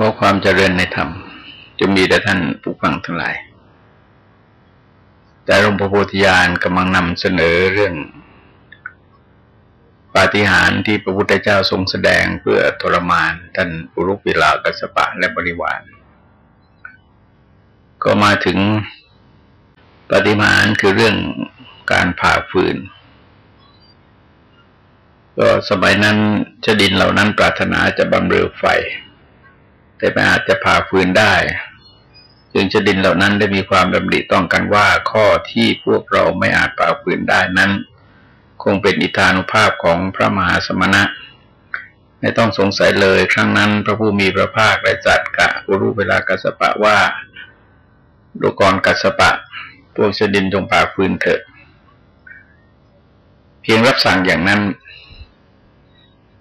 ขอความเจริญในธรรมจะมีแต่ท่านผู้ฟังทั้งหลาย แต่หลวงพ่อโพธิญาณกำลังนำเสนอเรื่อง ปาฏิหาริย์ที่พระพุทธเจ้าทรงแสดงเพื่อทรมานท่านอุรุปิลากัสปะและบริวาร ก็มาถึงปฏิมาณคือเรื่องการผ่าฟืน ก็สมัยนั้นชดินเหล่านั้นปรารถนาจะบำเรอไฟ แต่ไม่อาจจะผ่าฟืนได้จึงชดินเหล่านั้นได้มีความดำริต้องกันว่าข้อที่พวกเราไม่อาจผ่าฟืนได้นั้น คงเป็นอิทานุภาพของพระมหาสมณะ ไม่ต้องสงสัยเลยครั้งนั้น พระผู้มีพระภาคได้จัดกะอุรุเวลากัสปะว่าดูกรกัสปะ พวกชดินจงผ่าฟืนเถิดเพียงรับสั่งอย่างนั้น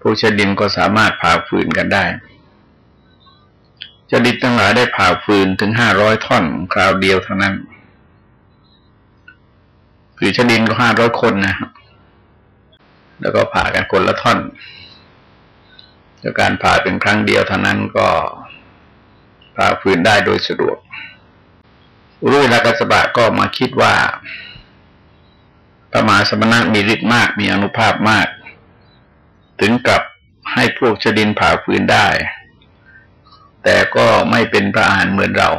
พวกชดินก็สามารถผ่าฟืนกันได้ จดิตทั้งหลายได้ผ่าฟืนถึงห้าร้อยท่อนคราวเดียวเท่านั้น คือชดินก็ห้าร้อยคนนะครับ แล้วก็ผ่ากันคนละท่อนแล้วการผ่าเป็นครั้งเดียวเท่านั้นก็ผ่าฟืนได้โดยสะดวกรู้เวลกัสบะก็มาคิดว่าพระมหาสมณะมีฤทธิ์มากมีอนุภาพมาก ถึงกับให้พวกชดินผ่าฟืนได้ แต่ก็ไม่เป็นพระอานเหมือนเรา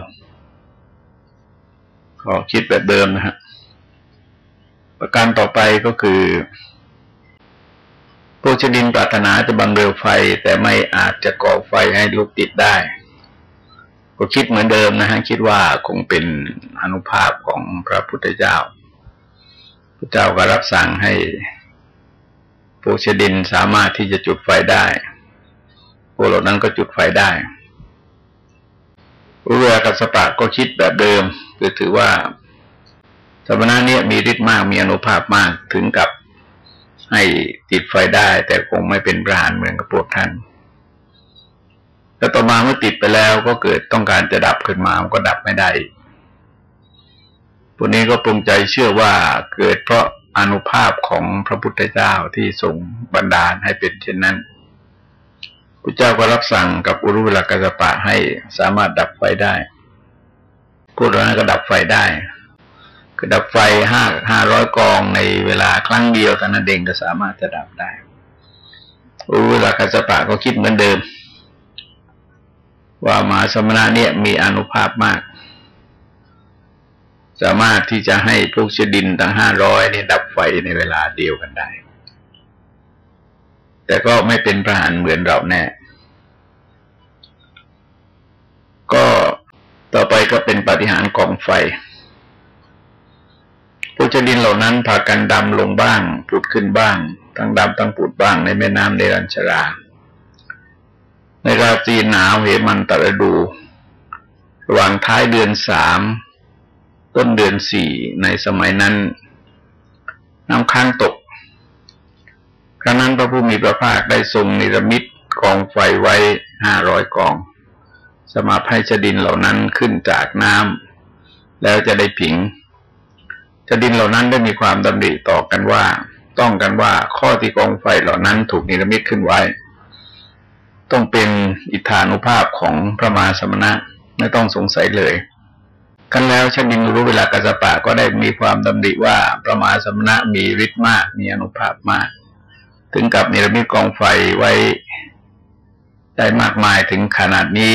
ก็คิดแบบเดิมนะฮะประการต่อไปก็คือพวกชดินปรารถนาจะบังเร็วไฟ แต่ไม่อาจจะก่อไฟให้ลุกติดได้ ก็คิดเหมือนเดิมนะฮะคิดว่าคงเป็นอนุภาพของพระพุทธเจ้า พระเจ้าก็รับสั่งให้พวกชดินสามารถที่จะจุดไฟได้พวกเหล่านั้นก็จุดไฟได้ เรือกัสปะก็คิดแบบเดิมคือถือว่าสมณะเนี่ยมีฤทธิ์มากมีอนุภาพมากถึงกับให้ติดไฟได้ แต่คงไม่เป็นพระหานเหมือนกับพวกท่านแต่ต่อมาเมื่อติดไปแล้วก็เกิดต้องการจะดับขึ้นมามันก็ดับไม่ได้พวกนี้ก็ปรุงใจเชื่อว่าเกิดเพราะอนุภาพของพระพุทธเจ้าที่ทรงบันดาลให้เป็นเช่นนั้น พระเจ้าก็รับสั่งกับอุรุเวลากาสปะให้สามารถดับไฟได้พวกนั้นก็ดับไฟได้ก็ดับไฟห้าห้าร้อยกองในเวลาครั้งเดียวท่านั้นเองก็สามารถจะดับได้อุรุเวลากาสปะก็คิดเหมือนเดิม ว่ามาสมณะเนี่ยมีอนุภาพมาก สามารถที่จะให้พวกชดินทั้งห้าร้อยนี่ดับไฟในเวลาเดียวกันได้ แต่ก็ไม่เป็นพระหานเหมือนเราแน่ ก็ต่อไปก็เป็นปฏิหารกองไฟผู้ชดินเหล่านั้นพากันดำลงบ้างปุดขึ้นบ้าง ทั้งดำทั้งปุดบ้างในแม่น้ำในรัญชรา ในราตรีหนาวเหมันตะดูระหว่างท้ายเดือนสามต้นเดือนสี่ในสมัยนั้น น้ำค้างตก ครั้งนั้นพระผู้มีพระภาคได้ทรงนิรมิตกองไฟไว้ห้าร้อยกอง สมาภัยชดินเหล่านั้นขึ้นจากน้ำแล้วจะได้ผิงชดินเหล่านั้นได้มีความดำริต่อกันว่า ต้องกันว่าข้อที่กองไฟเหล่านั้นถูกนิรมิตขึ้นไว้ ต้องเป็นอิทธานุภาพของพระมาสมณะไม่ต้องสงสัยเลยกันแล้วชดินรู้เวลากัสปะก็ได้มีความดำริว่าพระมาสมณะมีฤทธิ์มาก มีอนุภาพมาก ถึงกับเนรมิตกองไฟไว้ได้มากมายถึงขนาดนี้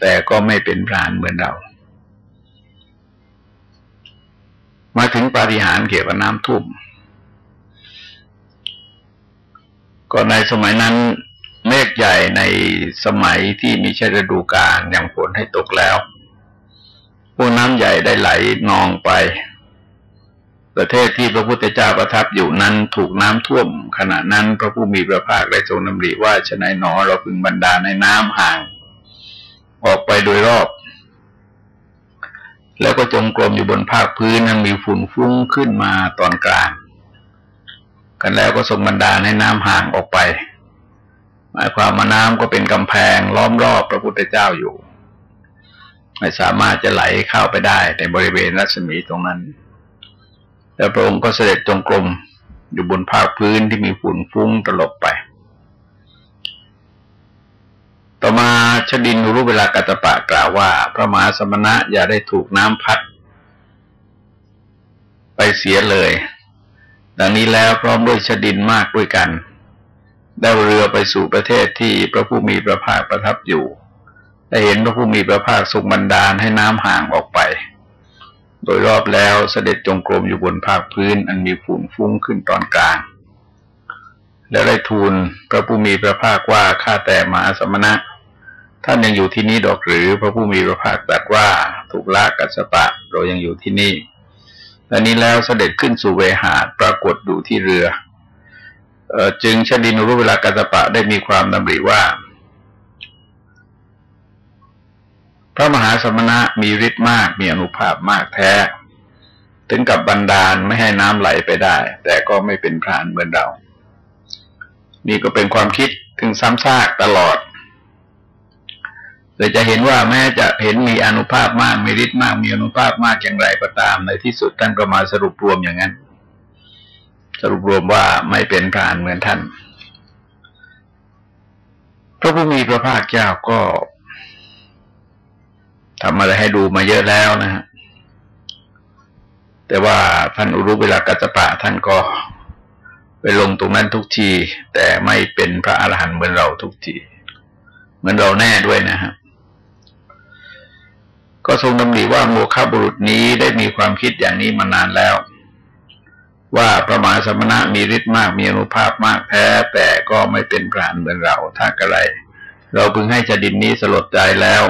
แต่ก็ไม่เป็นพรานเหมือนเรา มาถึงปาฏิหาริย์เกี่ยวกับน้ำท่วมก็ในสมัยนั้นเมฆใหญ่ในสมัยที่มีใช่ฤดูกาลอย่างฝนให้ตกแล้วพวกน้ำใหญ่ได้ไหลนองไป ประเทศที่พระพุทธเจ้าประทับอยู่นั้นถูกน้ำท่วม ขณะนั้นพระผู้มีพระภาคได้ทรงนำริว่าชนายหนอเราพึงบรรดาในน้ำห่าง ออกไปโดยรอบ แล้วก็จงกรมอยู่บนภาคพื้นนั้นมีฝุ่นฟุ้งขึ้นมาตอนกลาง กันแล้วก็ทรงบรรดาในน้ำห่างออกไป หมายความว่าน้ำก็เป็นกำแพงล้อมรอบพระพุทธเจ้าอยู่ ไม่สามารถจะไหลเข้าไปได้ในบริเวณรัศมีตรงนั้น แล้วพระองค์ก็เสด็จจงกรมอยู่บนภาคพื้นที่มีฝุ่นฟุ้งตลบไป ต่อมาชดินรู้เวลากัตปะกล่าวว่า พระมหาสมณะอย่าได้ถูกน้ำพัด ไปเสียเลย ดังนี้แล้วพร้อมด้วยชดินมากด้วยกัน ได้เรือไปสู่ประเทศที่พระผู้มีพระภาคประทับอยู่ได้เห็นพระผู้มีพระภาคทรงบันดาลให้น้ำห่างออกไป โดยรอบแล้วเสด็จจงกรมอยู่บนภาคพื้นอันมีฝุ่นฟุ้งขึ้นตอนกลาง แล้วได้ทูลพระผู้มีพระภาคว่าข้าแต่มหาสมณะ ท่านยังอยู่ที่นี่ดอกหรือพระผู้มีพระภาคตรัสว่าถูกละกัสปะเรายังอยู่ที่นี่และนี้แล้วเสด็จขึ้นสู่เวหาปรากฏอยู่ที่เรือจึงชดินรู้เวลากัสปะได้มีความดำริว่า พระมหาสมณะมีฤทธิ์มากมีอนุภาพมากแท้ ถึงกับบันดาลไม่ให้น้ำไหลไปได้ แต่ก็ไม่เป็นพรานเหมือนเรา นี่ก็เป็นความคิดถึงซ้ำซากตลอดเลยจะเห็นว่าแม้จะเห็นมีอนุภาพมากมีฤทธิ์มากมีอนุภาพมากอย่างไรก็ตามในที่สุดท่านก็มาสรุปรวมอย่างนั้น สรุปรวมว่าไม่เป็นพรานเหมือนท่าน พระผู้มีพระภาคเจ้าก็ ทำอะไรให้ดูมาเยอะแล้วนะฮะแต่ว่าท่านอุรุเวลากัจจปะท่านก็ไปลงตรงนั้นทุกที แต่ไม่เป็นพระอรหันต์เหมือนเราทุกที เหมือนเราแน่ด้วยนะฮะก็ทรงดำริว่าโมฆะบุรุษนี้ได้มีความคิดอย่างนี้มานานแล้ว ว่าพระมหาสมณะมีฤทธิ์มากมีอนุภาพมากแท้ แต่ก็ไม่เป็นพรานเหมือนเราถ้ากระไร เราพึงให้จดินนี้สลดใจแล้ว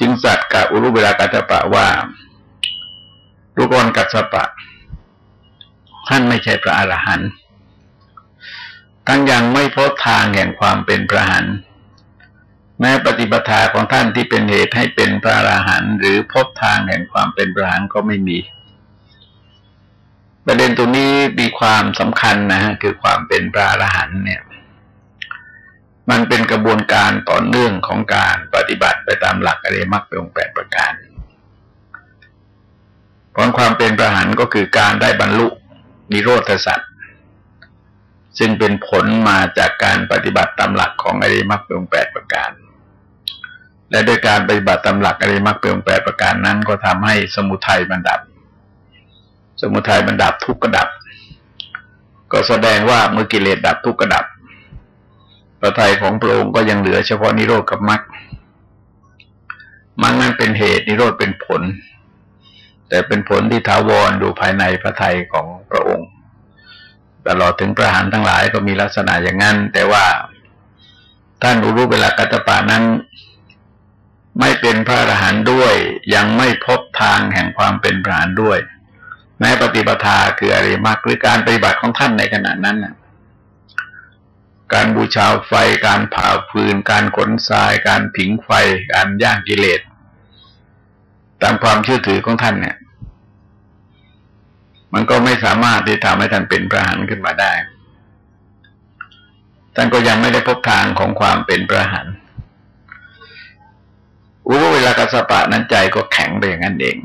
จึงสัตว์กับอุรุเวลากัตปะว่าลูกรกัสปะ ท่านไม่ใช่พระอรหันต์ทั้งยังไม่พบทางแห่งความเป็นพระหันแม้ปฏิปทาของท่านที่เป็นเหตุให้เป็นพระอรหันต์หรือพบทางแห่งความเป็นพระหันต์ก็ไม่มี ประเด็นตรงนี้มีความสำคัญนะฮะคือความเป็นพระอรหันต์เนี่ย มันเป็นกระบวนการต่อเนื่องของการปฏิบัติไปตามหลักอริยมรรคองแปดประการผลความเป็นพระหันก็คือการได้บรรลุนิโรธสัตว์ซึ่งเป็นผลมาจากการปฏิบัติตามหลักของอริยมรรคองแปดประการ และโดยการปฏิบัติตามหลักอริยมรรคองแปดประการนั้น ก็ทำให้สมุทัยบรรดับ สมุทัยมันดับทุกข์ก็ดับ ก็แสดงว่าเมื่อกิเลสดับทุกข์ก็ดับ พระทัยของพระองค์ก็ยังเหลือเฉพาะนิโรธกับมรรคมรรคนั้นเป็นเหตุนิโรธเป็นผล แต่เป็นผลที่ถาวรดูภายในพระทัยของพระองค์ ตลอดถึงประหารทั้งหลายก็มีลักษณะอย่างนั้น แต่ว่าท่านอุรุเวลากัตปานั้น ไม่เป็นพระอรหันต์ด้วย ยังไม่พบทางแห่งความเป็นพระอรหันต์ด้วยแม้ปฏิปทาคืออริมรรคหรือการปฏิบัติของท่านในขณะนั้นนะ การบูชาไฟ การเผาฟืน การขนทราย การผิงไฟ การย่างกิเลส ตามความเชื่อถือของท่านเนี่ย มันก็ไม่สามารถที่ทำให้ท่านเป็นพระหันขึ้นมาได้ ท่านก็ยังไม่ได้พบทางของความเป็นพระหันอุเวลากัสปะนั้นใจก็แข็งไปอย่างนั้นเอง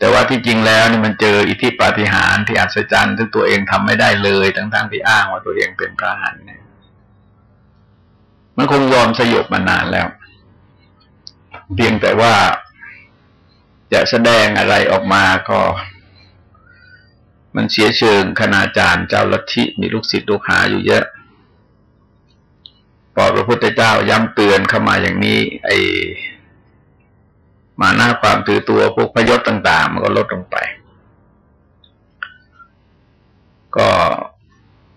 แต่ว่าที่จริงแล้วนี่มันเจออิทธิปาฏิหาริย์ที่อัศจรรย์ซึ่งตัวเองทำไม่ได้เลยทั้งๆทที่อ้างว่าตัวเองเป็นพระหันเนี่ยมันคงยอมสยบมานานแล้ว เพียงแต่ว่าจะแสดงอะไรออกมาก็ มันเสียเชิงคณาจารย์เจ้าลัทธิมีลูกศิษย์ลูกหาอยู่เยอะพอพระพุทธเจ้าย้ำเตือนเข้ามาอย่างนี้ ไอ มาหน้าความถือตัวพวกพยศต่าง ๆ มันก็ลดลงไป ก็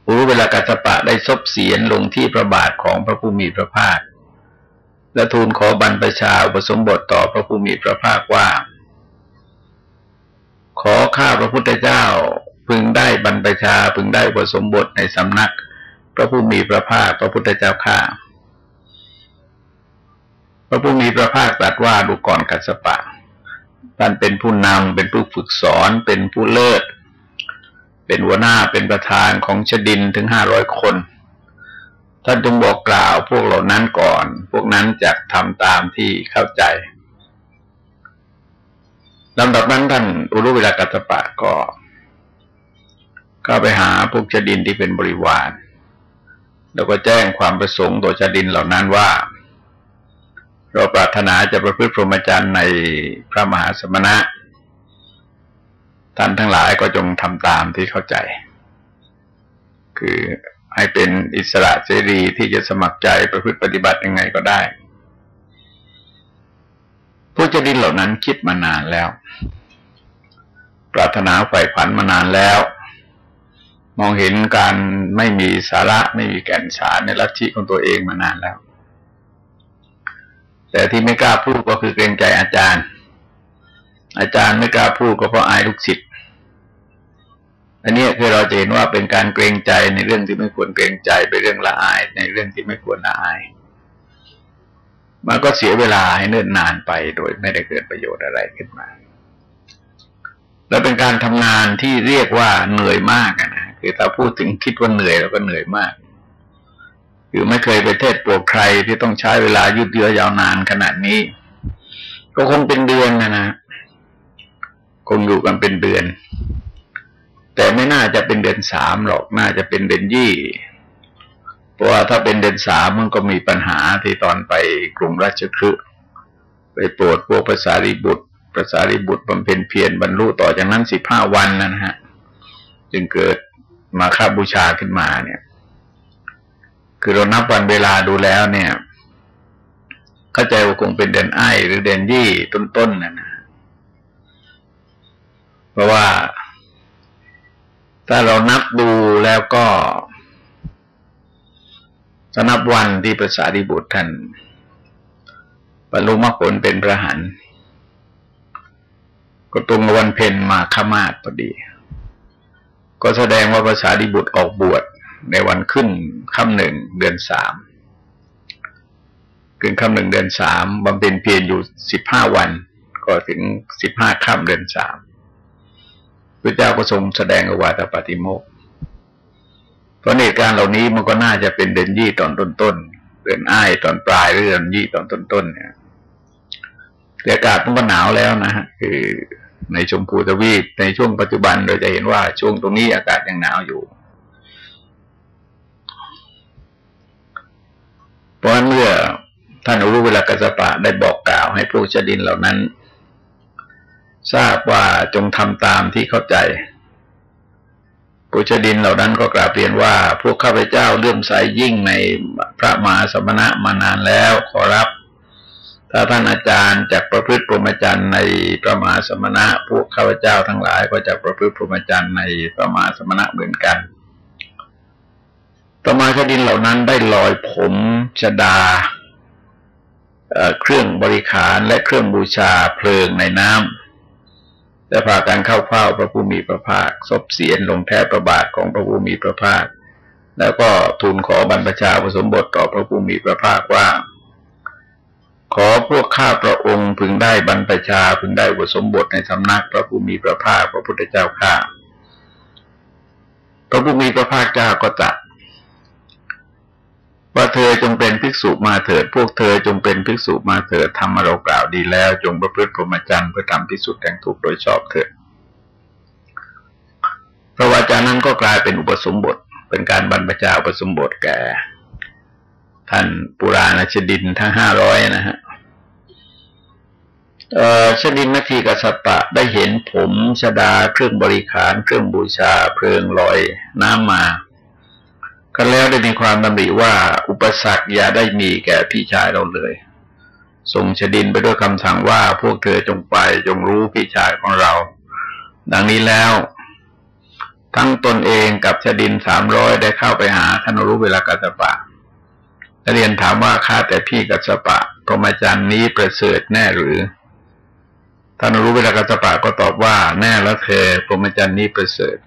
รู้เวลากัสปะได้ซบเสียนลงที่พระบาทของพระผู้มีพระภาค และทูลขอบรรพชาอุปสมบทต่อพระผู้มีพระภาคว่า ขอข้าพระพุทธเจ้าพึงได้บรรพชาพึงได้อุปสมบทในสำนัก พระผู้มีพระภาคพระพุทธเจ้าข้า พระผู้มีพระภาคตรัสว่าดูก่อนกัสปะท่านเป็นผู้นำเป็นผู้ฝึกสอนเป็นผู้เลิศ เป็นหัวหน้าเป็นประธานของชดินถึงห้าร้อยคนท่านจงบอกกล่าวพวกเหล่านั้นก่อน พวกนั้นจะทำตามที่เข้าใจลำดับนั้นท่านอุรุเวลากัสปะก็เข้าไปหาพวกชดินที่เป็นบริวาร แล้วก็แจ้งความประสงค์ต่อชาดินเหล่านั้นว่า เราปรารถนาจะประพฤติพรหมจรรย์ในพระมหาสมณะ ท่านทั้งหลายก็จงทำตามที่เข้าใจ คือให้เป็นอิสระเสรีที่จะสมัครใจประพฤติปฏิบัติยังไงก็ได้ ผู้จะดินเหล่านั้นคิดมานานแล้ว ปรารถนาใฝ่ฝันมานานแล้ว มองเห็นการไม่มีสาระไม่มีแก่นสารในลัทธิของตัวเองมานานแล้ว แต่ที่ไม่กล้าพูดก็คือเกรงใจอาจารย์ อาจารย์ไม่กล้าพูดก็เพราะอายลูกศิษย์อันนี้คือเราจะเห็นว่าเป็นการเกรงใจในเรื่องที่ไม่ควรเกรงใจเป็นเรื่องละอายในเรื่องที่ไม่ควรละอาย มันก็เสียเวลาให้เนิ่นนานไปโดยไม่ได้เกิดประโยชน์อะไรขึ้นมา แล้วเป็นการทำงานที่เรียกว่าเหนื่อยมากนะคือถ้าพูดถึงคิดว่าเหนื่อยแล้วก็เหนื่อยมาก คือไม่เคยไปเทศโปรดใครที่ต้องใช้เวลายืดเยื้อยาวนานขนาดนี้ ก็คงเป็นเดือนนะนะคงอยู่กันเป็นเดือน แต่ไม่น่าจะเป็นเดือนสามหรอกน่าจะเป็นเดือนยี่เพราะว่าถ้าเป็นเดือนสามมันก็มีปัญหาที่ตอนไปกรุงราชคฤห์ไปโปรดพวกภาษาริบุตรภาษาริบุตรบำเพ็ญเพียรบรรลุต่อจากนั้นสิบห้าวันนะฮะ จึงเกิดมาคาบูชาขึ้นมาเนี่ย คือเรานับวันเวลาดูแล้วเนี่ย เข้าใจว่าคงเป็นเดือนไอหรือเดือนยี่ต้นๆนะนะเพราะว่า ถ้าเรานับดูแล้วก็สนับวันที่ภาษาดิบุตรท่านบรรลุมรรคผลเป็นพระหันก็ตรงวันเพ็ญมาขมาศพอดี ก็แสดงว่าภาษาดิบุตรออกบวช ในวันขึ้นค่ำหนึ่งเดือนสามขึ้นค่ำหนึ่งเดือนสามบำเพ็ญเพียรอยู่สิบห้าวัน ก็ถึงสิบห้าค่ำเดือนสามพระเจ้าก็ทรงแสดงอวาตปฏิโมกเพราะเหตุการณ์เหล่านี้มันก็น่าจะเป็นเดือนยี่ตอนต้นๆเดือนอ้ายตอนปลายหรือเดือนยี่ตอนต้นๆเนี่ยแต่อากาศมันก็หนาวแล้วนะฮะคือในชมพูทวีปในช่วงปัจจุบันเราจะเห็นว่าช่วงตรงนี้อากาศยังหนาวอยู่ เพราะเมื่อท่านอรุเวลากัสปะได้บอกกล่าวให้พวกชดินเหล่านั้น ทราบว่าจงทำตามที่เข้าใจปุชดินเหล่านั้นก็กราบเรียนว่า พวกข้าพเจ้าเลื่อมใสยยิ่งในพระมหาสมณะมานานแล้วขอรับ ถ้าท่านอาจารย์จากประพฤติพรหมจรรย์ในพระมหาสมณะ พวกข้าพเจ้าทั้งหลายก็จะประพฤติพรหมจรรย์ในพระมหาสมณะเหมือนกัน ต่อมาชดินเหล่านั้นได้ลอยผมชดาเครื่องบริขารและเครื่องบูชาเพลิงในน้ำและพากันเข้าเฝ้าพระผู้มีพระภาคศพเสียนลงแทบประบาทของพระผู้มีพระภาค แล้วก็ทูลขอบรรพชาผสมบทต่อพระผู้มีพระภาคว่า ขอพวกข้าพระองค์พึงได้บรรพชาพึงได้ผสมบทในสำนักพระผู้มีพระภาคพระพุทธเจ้าข้าพระผู้มีพระภาคเจ้าก็จัด ว่าเธอจงเป็นภิกษุมาเถิด พวกเธอจงเป็นภิกษุมาเถิดทำมาเรากล่าวดีแล้ว จงประพฤติพรหมจรรย์เพื่อทำพิสุทธิ์แห่งทุกโดยชอบเถิดพระวาจานั้นก็กลายเป็นอุปสมบท เป็นการบรรพชาอุปสมบทแก่ ท่านปุราณชดินทั้งห้าร้อยนะฮะชดินนาทีกษัตริย์ได้เห็นผมชดาเครื่องบริขาร เครื่องบูชาเพลิงลอยน้ำมา กันแล้วได้มีความดำริว่าอุปสรรคอย่าได้มีแก่พี่ชายเราเลย ส่งชดินไปด้วยคำสั่งว่าพวกเธอจงไปจงรู้พี่ชายของเรา ดังนี้แล้ว ทั้งตนเองกับชดินสามร้อยได้เข้าไปหาท่านรู้เวลากัสปะเรียนถามว่าข้าแต่พี่กัสปะพรหมจรรย์นี้ประเสริฐแน่หรือท่านรู้เวลากัสปะก็ตอบว่าแน่แล้วเธอพรหมจรรย์นี้ประเสริฐ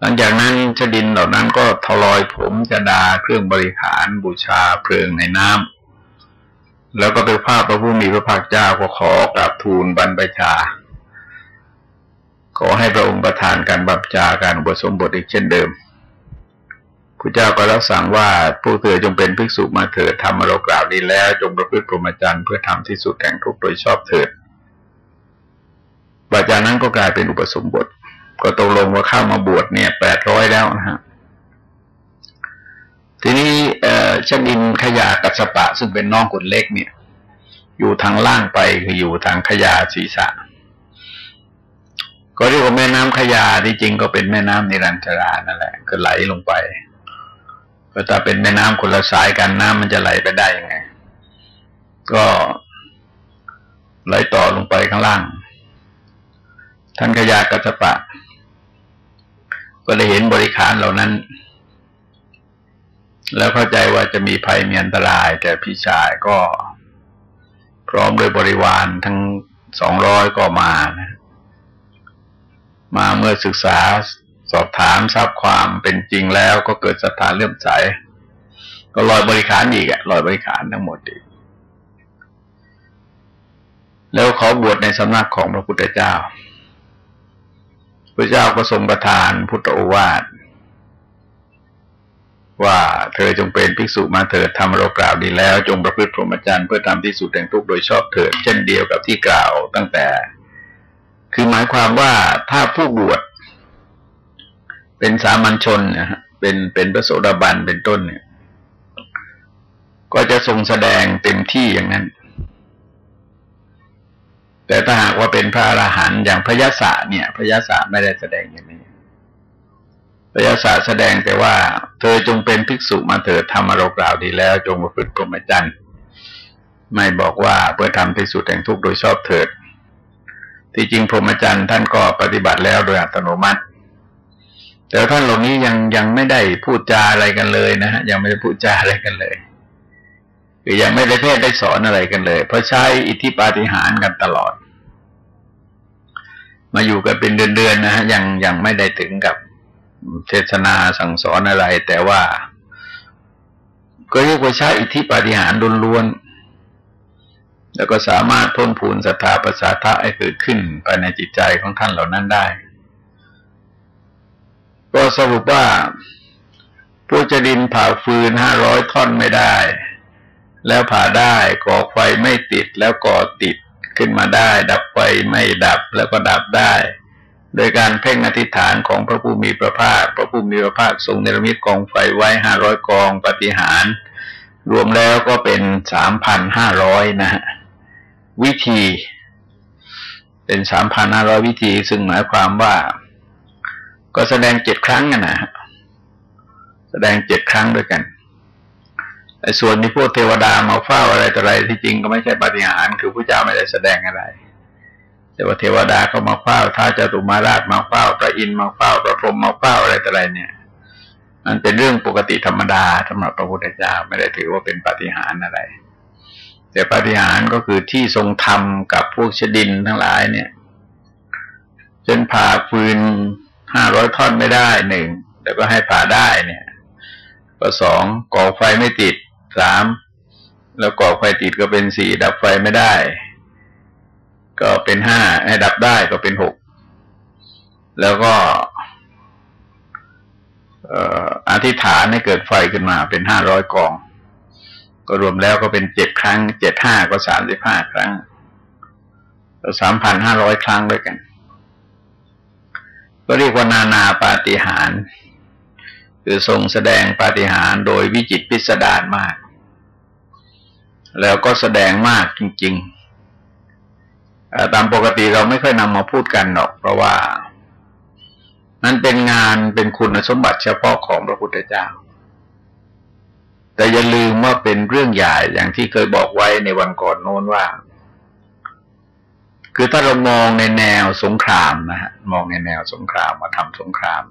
หลังจากนั้นชดินเหล่านั้นก็ทลอยผมจะดาเครื่องบริขารบูชาเพลิงในน้ำแล้วก็ไปภาพพระผู้มีพระภาคเจ้าก็ขอกราบทูลบรรพชา ขอให้พระองค์ประทานการบัพชาการอุปสมบทอีกเช่นเดิมพระเจ้าก็รับสั่งว่าผู้เธอจงเป็นภิกษุมาเถิดทำมาเรากล่าวดีแล้ว จงประพฤติพรหมจรรย์เพื่อทำที่สุดแห่งทุกโดยชอบเถิดบาจานั้นก็กลายเป็นอุปสมบท ก็ตกลงว่าเข้ามาบวชเนี่ยแปดร้อยแล้วนะฮะทีนี้เอ่อชนินขยากัสปะ ซึ่งเป็นน้องคนเล็กเนี่ย อยู่ทางล่างไปคืออยู่ทางขยาศีรษะก็เรียกว่าแม่น้ำขยาที่จริงก็เป็นแม่น้ำนิรันตรานั่นแหละก็ไหลลงไปก็ถ้าเป็นแม่น้ำคนละสายกันน้ำมันจะไหลไปได้ยังไง ก็ไหลต่อลงไปข้างล่างท่านขยากัสปะ ก็ได้เห็นบริขารเหล่านั้น แล้วเข้าใจว่าจะมีภัยมีอันตรายแก่พี่ชายก็พร้อมด้วยบริวารทั้งสองร้อยก็มานะมาเมื่อศึกษาสอบถามทราบความเป็นจริงแล้วก็เกิดศรัทธาเลื่อมใส ก็ลอยบริขารอีกอะลอยบริขารทั้งหมดอีก แล้วเขาบวชในสำนักของพระพุทธเจ้า ระเจ้าก็ทรงประทานพุทธโอวาทว่าเธอจงเป็นภิกษุมาเถิดทำเรากล่าวดีแล้ว จงประพฤติพรหมจรรย์เพื่อทำที่สุดแห่งทุกโดยชอบเถิด เช่นเดียวกับที่กล่าวตั้งแต่ คือหมายความว่าถ้าผู้บวชเป็นสามัญชนนะฮะเป็นเป็นพระโสดาบันเป็นต้นเนี่ย ก็จะทรงแสดงเต็มที่อย่างนั้น แต่ถ้าหากว่าเป็นพระอรหันต์อย่างพระยศเนี่ย พระยศไม่ได้แสดงอย่างนี้พระยาศาแสดงแต่ว่า เธอจงเป็นภิกษุมาเถิดทำอารกล่าวดีแล้ว จงมาฝึกพรหมจรรย์ไม่บอกว่าเพื่อทำที่สุดแห่งทุกข์โดยชอบเถิด ที่จริงพรหมจรรย์ท่านก็ปฏิบัติแล้วโดยอัตโนมัติ แต่ท่านเหล่านี้ยังยังไม่ได้พูดจาอะไรกันเลยนะฮะยังไม่ได้พูดจาอะไรกันเลย คือยังไม่ได้เทศได้สอนอะไรกันเลย เพราะใช้อิทธิปาฏิหาริย์กันตลอด มาอยู่กันเป็นเดือนๆนะฮะยังยังไม่ได้ถึงกับเทศนาสั่งสอนอะไร แต่ว่า ก็เรียกว่าใช้อิทธิปาฏิหาริย์ล้วนๆแล้วก็สามารถพ้นผูนศรัทธาประสาทะให้เกิดขึ้นภายในจิตใจของท่านเหล่านั้นได้ก็สรุปว่าพวกจะดินเผาฟืนห้าร้อยท่อนไม่ได้ แล้วผ่าได้ก่อไฟไม่ติดแล้วก่อติดขึ้นมาได้ ดับไฟไม่ดับแล้วก็ดับได้ โดยการเพ่งอธิษฐานของพระผู้มีพระภาค พระผู้มีพระภาคทรงเนรมิตกองไฟไว้ห้าร้อยกองปฏิหาร รวมแล้วก็เป็นสามพันห้าร้อยนะฮะวิธี เป็นสามพันห้าร้อยวิธี ซึ่งหมายความว่า ก็แสดงเจ็ดครั้งนะฮะแสดงเจ็ดครั้งด้วยกัน ส่วนที่พวกเทวดามาเฝ้าอะไรต่ออะไรที่จริงก็ไม่ใช่ปฏิหารคือพระเจ้าไม่ได้แสดงอะไร แต่ว่าเทวดาก็มาเฝ้าท้าจตุมาราชมาเฝ้าพระอินทร์มาเฝ้าพระพรหมมาเฝ้าอะไรต่ออะไรเนี่ยมันเป็นเรื่องปกติธรรมดาสำหรับพระพุทธเจ้าไม่ได้ถือว่าเป็นปฏิหารอะไร แต่ปฏิหารก็คือที่ทรงทำกับพวกชดินทั้งหลายเนี่ยจนผ่าฟืนห้าร้อยท่อนไม่ได้หนึ่งแล้วก็ให้ผ่าได้เนี่ย ก็สองก่อไฟไม่ติด สามแล้วก่อไฟติดก็เป็นสี่ดับไฟไม่ได้ ก็เป็นห้าให้ดับได้ก็เป็นหกแล้วก็อธิษฐานให้เกิดไฟขึ้นมาเป็นห้าร้อยกอง ก็รวมแล้วก็เป็นเจ็ดครั้งเจ็ดห้าก็สามสิบห้าครั้งสามพันห้าร้อยครั้งด้วยกัน ก็เรียกว่านานาปาฏิหาร คือทรงแสดงปาฏิหารโดยวิจิตพิสดารมาก แล้วก็แสดงมากจริงๆตามปกติเราไม่ค่อยนำมาพูดกันหรอก เพราะว่า นั้นเป็นงานเป็นคุณสมบัติเฉพาะของพระพุทธเจ้า แต่อย่าลืมว่าเป็นเรื่องใหญ่อย่างที่เคยบอกไว้ในวันก่อนโน้นว่า คือถ้าเรามองในแนวสงครามนะฮะมองในแนวสงครามมาทำสงคราม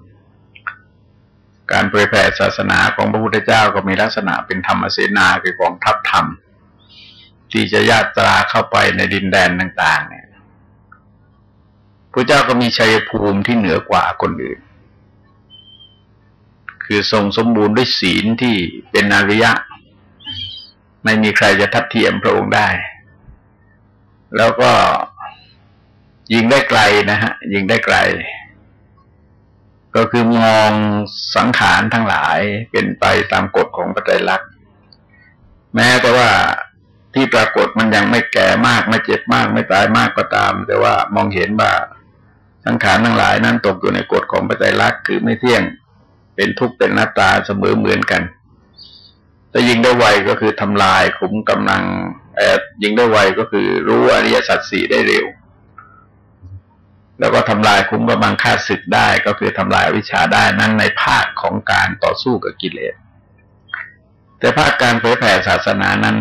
การเผยแผ่ศาสนาของพระพุทธเจ้าก็มีลักษณะเป็นธรรมเสนาคือกองทัพธรรม ที่จะญาตราเข้าไปในดินแดนต่าง ๆ เนี่ยพระเจ้าก็มีชัยภูมิที่เหนือกว่าคนอื่น คือทรงสมบูรณ์ด้วยศีลที่เป็นอริยะ ไม่มีใครจะทัดเทียมพระองค์ได้ แล้วก็ยิงได้ไกลนะฮะ ยิงได้ไกล ก็คือมองสังขารทั้งหลายเป็นไปตามกฎของปัจจัยลักษณ์แม้แต่ว่า ที่ปรากฏมันยังไม่แก่มาก ไม่เจ็บมาก ไม่ตายมากก็ตาม แต่ว่ามองเห็นว่าสังขารทั้งหลายนั้นตกอยู่ในกฎของปัจจัยลักคือไม่เที่ยง เป็นทุกข์เป็นหน้าตาเสมอเหมือนกัน แต่ยิงได้ไวก็คือทำลายขุมกำลังแอบยิงได้ไวก็คือรู้อริยสัจสี่ได้เร็ว แล้วก็ทำลายคุ้มกำลังฆ่าศึกได้ก็คือทำลายวิชาได้นั่นในภาคของการต่อสู้กับกิเลสแต่ภาคการเผยแผ่ศาสนานั้น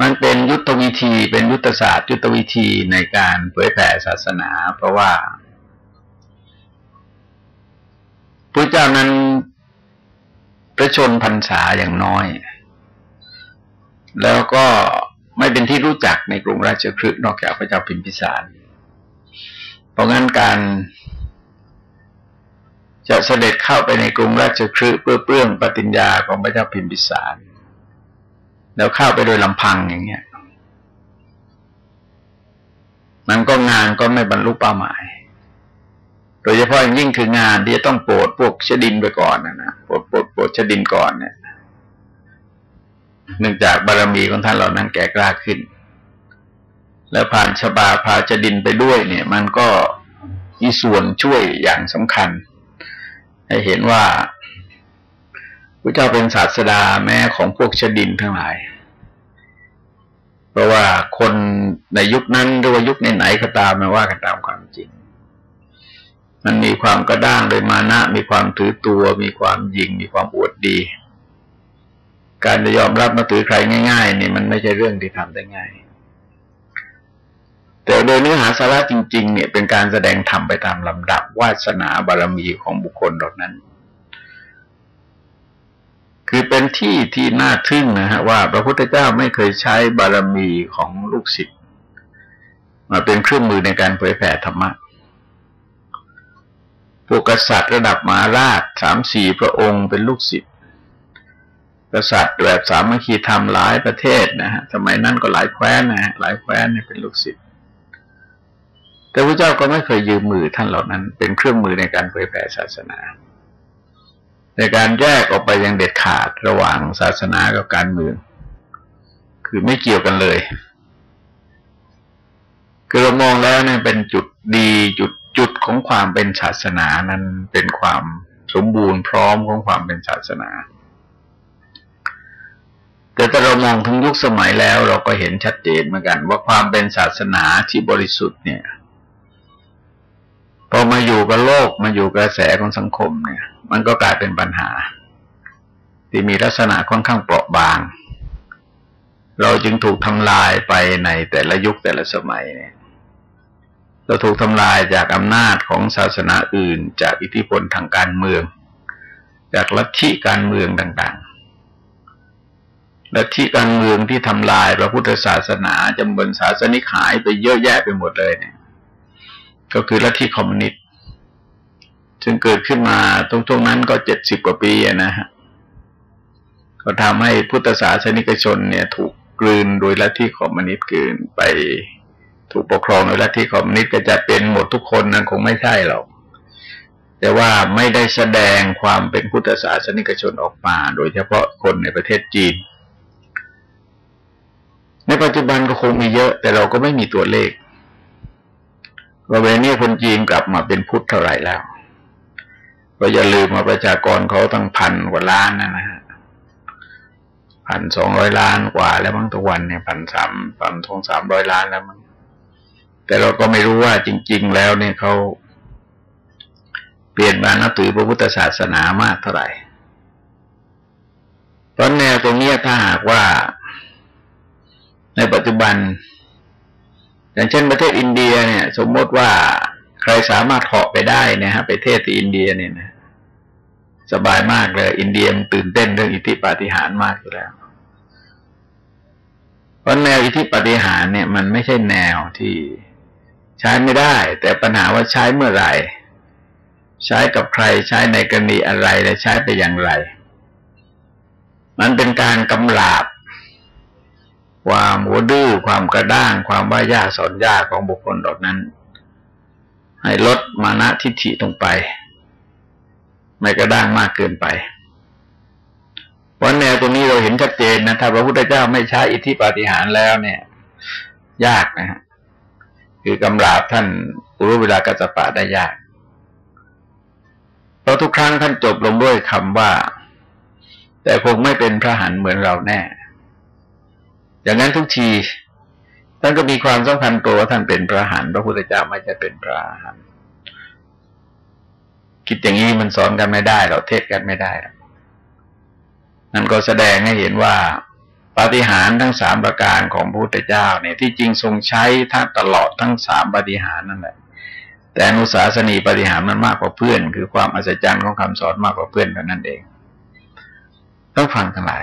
มันเป็นยุทธวิธีเป็นยุทธศาสตร์ ยุทธวิธีในการเผยแผ่ศาสนา เพราะว่าพระเจ้านั้นประชนพรรษาอย่างน้อย แล้วก็ไม่เป็นที่รู้จักในกรุงราชคฤห์นอกจากพระเจ้าพิมพิสาร เพราะงั้นการจะเสด็จเข้าไปในกรุงราชคฤห์เพื่อเปลื้องปฏิญญาของพระเจ้าพิมพิสาร แล้วเข้าไปโดยลำพังอย่างเงี้ย มันก็งานก็ไม่บรรลุเป้าหมาย โดยเฉพาะอย่างยิ่งคืองานที่จะต้องโปรดพวกชดินไปก่อนนะนะโปรดโปรดโปรดชดินก่อนเนี่ยเนื่องจากบารมีของท่านเหล่านั้นแก่กล้าขึ้น แล้วผ่านชบาพาชดินไปด้วย เนี่ย มันก็มีส่วนช่วยอย่างสำคัญ ให้เห็นว่า พระเจ้าเป็นศาสดาแม้ของพวกชดินทั้งหลาย เพราะว่าคนในยุคนั้นหรือว่ายุคไหนๆก็ตามไม่ว่ากันตามความจริง มันมีความกระด้างโดยมานะ มีความถือตัว มีความยิง มีความอวดดี การจะยอมรับมาถือใครง่าย ๆ นี่มันไม่ใช่เรื่องที่ทำได้ง่าย แต่โดยเนื้อหาสาระจริง ๆ เนี่ยเป็นการแสดงธรรมไปตามลำดับวาสนาบารมีของบุคคลเหล่านั้น คือเป็นที่ที่น่าทึ่งนะฮะว่าพระพุทธเจ้าไม่เคยใช้บารมีของลูกศิษย์มาเป็นเครื่องมือในการเผยแผ่ธรรมะพวกกษัตริย์ระดับมหาราชสามสี่พระองค์เป็นลูกศิษย์กษัตริย์แบบสามัคคีธรรมหลายประเทศนะฮะสมัยนั้นก็หลายแคว้นนะฮะหลายแคว้นเนี่ยเป็นลูกศิษย์แต่พระเจ้าก็ไม่เคยยืมมือท่านเหล่านั้น เป็นเครื่องมือในการเผยแผ่ศาสนา ในการแยกออกไปยังเด็ดขาดระหว่างศาสนากับการเมือง คือไม่เกี่ยวกันเลย คือเรามองแล้วเนี่ยเป็นจุดดีจุดจุดของความเป็นศาสนานั้นเป็นความสมบูรณ์พร้อมของความเป็นศาสนา แต่ถ้าเรามองถึงยุคสมัยแล้วเราก็เห็นชัดเจนเหมือนกัน ว่าความเป็นศาสนาที่บริสุทธิ์เนี่ย พอมาอยู่กับโลกมาอยู่กระแสของสังคมเนี่ย มันก็กลายเป็นปัญหา ที่มีลักษณะค่อนข้างเปราะบาง เราจึงถูกทำลายไปในแต่ละยุคแต่ละสมัยเนี่ยเราถูกทำลายจากอำนาจของศาสนาอื่น จากอิทธิพลทางการเมือง จากลัทธิการเมืองต่างๆ ลัทธิการเมืองที่ทำลายพระพุทธศาสนาจำบนศาสนิกหายไปเยอะแยะไปหมดเลยเนี่ย ก็คือลัทธิคอมมิวนิสต์จึงเกิดขึ้นมาตรงตรงนั้นก็เจ็ดสิบกว่าปีนะฮะก็ทำให้พุทธศาสนิกชนเนี่ย ถูกกลืนโดยลัทธิคอมมิวนิสต์กลืนไปถูกปกครองโดยลัทธิคอมมิวนิสต์ก็จะเป็นหมดทุกคนนั้นคงไม่ใช่หรอกแต่ว่าไม่ได้แสดงความเป็นพุทธศาสนิกชนออกมา โดยเฉพาะคนในประเทศจีน ในปัจจุบันก็คงมีเยอะ แต่เราก็ไม่มีตัวเลข ว่าเวลนี้คนจีนกลับมาเป็นพุทธเท่าไหร่แล้ว ก็อย่าลืมว่าประชากรเขาตั้งพันกว่าล้านนะนะฮะพันสองร้อยล้านกว่าแล้วมั้งทุกวันเนี่ยพันสามพันทงสามร้อยล้านแล้วมั้งแต่เราก็ไม่รู้ว่าจริง ๆ แล้วเนี่ยเขาเปลี่ยนมานับถือพระพุทธศาสนามากเท่าไหร่ เพราะแนวตรงนี้ถ้าหากว่า ในปัจจุบัน อย่างเช่นประเทศอินเดียเนี่ย สมมติว่าใครสามารถเหาะไปได้นะฮะไปเทศที่อินเดียเนี่ยนะสบายมากเลย อินเดียมตื่นเต้นเรื่องอิทธิปาฏิหาริย์มากอยู่แล้ว เพราะแนวอิทธิปาฏิหาริย์เนี่ย มันไม่ใช่แนวที่ใช้ไม่ได้ แต่ปัญหาว่าใช้เมื่อไหร่ ใช้กับใครใช้ในกรณีอะไรและใช้ไปอย่างไร มันเป็นการกำลาบ ความหัวดื้อความกระด้าง ความว่ายากสอนยากของบุคคลเหล่านั้น ให้ลดมานะทิฏฐิลงไป ไม่กระด้างมากเกินไปวันแนวตรงนี้เราเห็นชัดเจนนะถ้าพระพุทธเจ้าไม่ใช้อิทธิปาฏิหาริย์แล้วเนี่ย ยากนะฮะคือกำราบท่านอุรุเวลากัจปะได้ยากเพราะทุกครั้งท่านจบลงด้วยคำว่า แต่คงไม่เป็นพระหันเหมือนเราแน่ อย่างนั้นทุกทีท่านก็มีความสำคัญตัวว่าท่านเป็นพระหันพระพุทธเจ้าไม่จะเป็นพระหันคิดอย่างนี้มันสอนกันไม่ได้เราเทศกันไม่ได้นั่นก็แสดงให้เห็นว่าปาฏิหาริย์ทั้งสามประการของพระพุทธเจ้าเนี่ยที่จริงทรงใช้ทั้งตลอดทั้งสามปาฏิหาริย์นั่นแหละแต่อนุสาสนีปฏิหารมันมากกว่าเพื่อน คือความอัศจรรย์ของคำสอนมากกว่าเพื่อนเท่านั้นเอง ต้องฟังทั้งหลาย